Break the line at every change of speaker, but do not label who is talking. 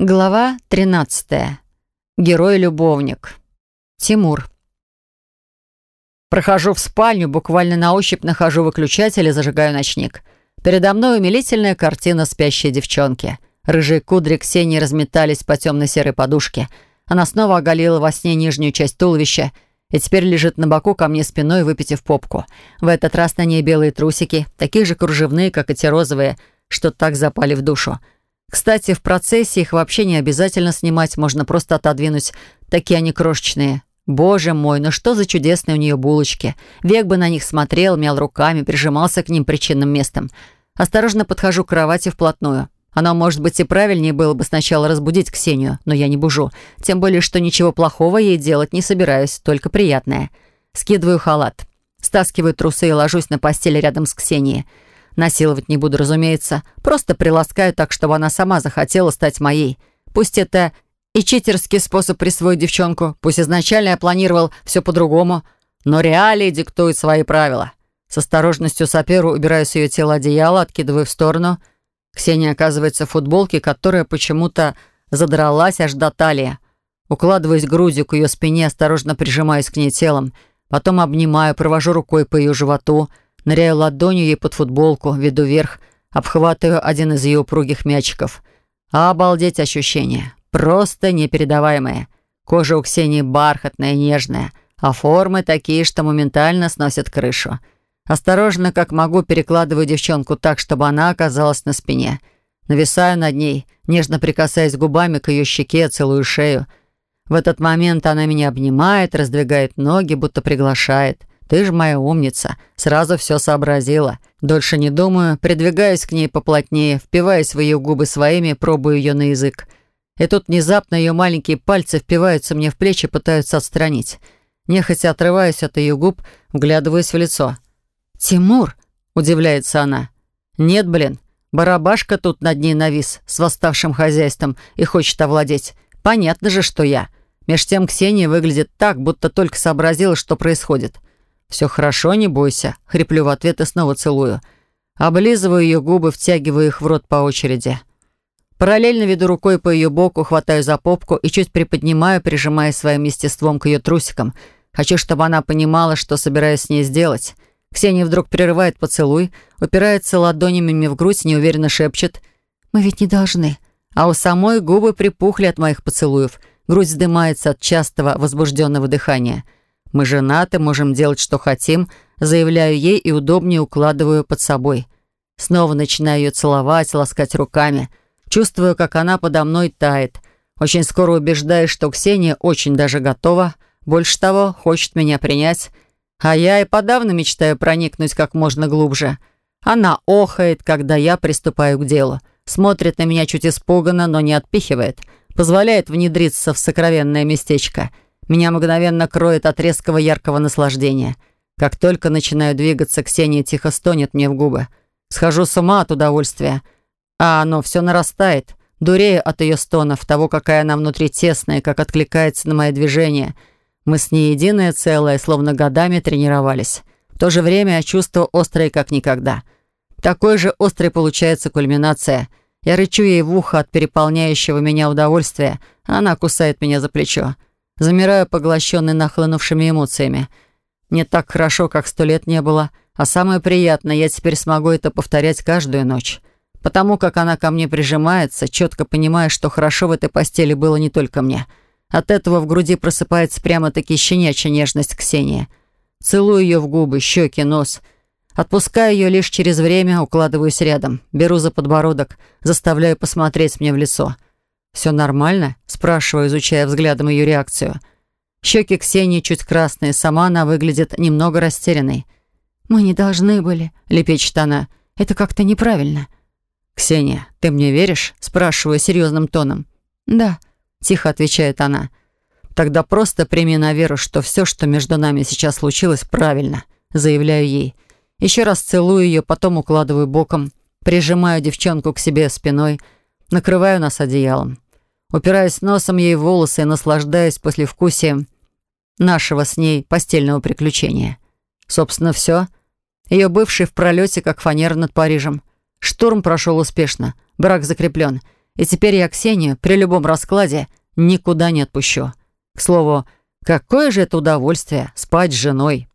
Глава 13. Герой-любовник. Тимур. Прохожу в спальню, буквально на ощупь нахожу выключатель и зажигаю ночник. Передо мной умилительная картина спящей девчонки. Рыжие кудри Ксении разметались по темно-серой подушке. Она снова оголила во сне нижнюю часть туловища и теперь лежит на боку ко мне спиной, выпитив попку. В этот раз на ней белые трусики, такие же кружевные, как эти розовые, что так запали в душу. Кстати, в процессе их вообще не обязательно снимать, можно просто отодвинуть. Такие они крошечные. Боже мой, ну что за чудесные у нее булочки. Век бы на них смотрел, мял руками, прижимался к ним причинным местом. Осторожно подхожу к кровати вплотную. Оно, может быть, и правильнее было бы сначала разбудить Ксению, но я не бужу. Тем более, что ничего плохого ей делать не собираюсь, только приятное. Скидываю халат. Стаскиваю трусы и ложусь на постели рядом с Ксенией. Насиловать не буду, разумеется. Просто приласкаю так, чтобы она сама захотела стать моей. Пусть это и читерский способ присвоить девчонку, пусть изначально я планировал все по-другому, но реалии диктуют свои правила. С осторожностью соперу убираю с ее тела одеяло, откидываю в сторону. Ксения оказывается в футболке, которая почему-то задралась аж до талии. Укладываюсь грудью к ее спине, осторожно прижимаюсь к ней телом. Потом обнимаю, провожу рукой по ее животу — Ныряю ладонью ей под футболку, веду вверх, обхватываю один из ее упругих мячиков. Обалдеть ощущение. Просто непередаваемое. Кожа у Ксении бархатная, нежная, а формы такие, что моментально сносят крышу. Осторожно, как могу, перекладываю девчонку так, чтобы она оказалась на спине. Нависаю над ней, нежно прикасаясь губами к ее щеке, целую шею. В этот момент она меня обнимает, раздвигает ноги, будто приглашает — ты же моя умница. Сразу все сообразила. Дольше не думаю, придвигаюсь к ней поплотнее, впиваясь в ее губы своими, пробую ее на язык. И тут внезапно ее маленькие пальцы впиваются мне в плечи, пытаются отстранить. Нехотя отрываюсь от ее губ, вглядываюсь в лицо. «Тимур!» — удивляется она. «Нет, блин, барабашка тут над ней навис, с восставшим хозяйством, и хочет овладеть. Понятно же, что я». Меж тем Ксения выглядит так, будто только сообразила, что происходит. «Все хорошо, не бойся», — хриплю в ответ и снова целую. Облизываю ее губы, втягиваю их в рот по очереди. Параллельно веду рукой по ее боку, хватаю за попку и чуть приподнимаю, прижимая своим естеством к ее трусикам. Хочу, чтобы она понимала, что собираюсь с ней сделать. Ксения вдруг прерывает поцелуй, упирается ладонями мне в грудь, неуверенно шепчет. «Мы ведь не должны». А у самой губы припухли от моих поцелуев. Грудь вздымается от частого возбужденного дыхания. Мы женаты, можем делать, что хотим, заявляю ей и удобнее укладываю под собой. Снова начинаю ее целовать, ласкать руками. Чувствую, как она подо мной тает. Очень скоро убеждаюсь, что Ксения очень даже готова. Больше того, хочет меня принять. А я и подавно мечтаю проникнуть как можно глубже. Она охает, когда я приступаю к делу. Смотрит на меня чуть испуганно, но не отпихивает. Позволяет внедриться в сокровенное местечко — меня мгновенно кроет от резкого яркого наслаждения. Как только начинаю двигаться, Ксения тихо стонет мне в губы. Схожу с ума от удовольствия. А оно все нарастает. Дурею от ее стонов, того, какая она внутри тесная, как откликается на мои движения. Мы с ней единое целое, словно годами тренировались. В то же время чувство острое, как никогда. Такой же острой получается кульминация. Я рычу ей в ухо от переполняющего меня удовольствия, а она кусает меня за плечо. Замираю, поглощенный нахлынувшими эмоциями. Не так хорошо, как сто лет не было, а самое приятное, я теперь смогу это повторять каждую ночь. Потому как она ко мне прижимается, четко понимая, что хорошо в этой постели было не только мне. От этого в груди просыпается прямо-таки щенячья нежность Ксении. Целую ее в губы, щеки, нос. Отпускаю ее лишь через время, укладываюсь рядом, беру за подбородок, заставляю посмотреть мне в лицо — «Все нормально?» — спрашиваю, изучая взглядом ее реакцию. Щеки Ксении чуть красные, сама она выглядит немного растерянной. «Мы не должны были», — лепечет она. «Это как-то неправильно». «Ксения, ты мне веришь?» — спрашиваю серьезным тоном. «Да», — тихо отвечает она. «Тогда просто прими на веру, что все, что между нами сейчас случилось, правильно», — заявляю ей. Еще раз целую ее, потом укладываю боком, прижимаю девчонку к себе спиной, накрываю нас одеялом упираясь носом ей в волосы и наслаждаясь послевкусием нашего с ней постельного приключения. Собственно, все. Ее бывший в пролете, как фанера над Парижем. Штурм прошел успешно, брак закреплен. И теперь я Ксению при любом раскладе никуда не отпущу. К слову, какое же это удовольствие спать с женой.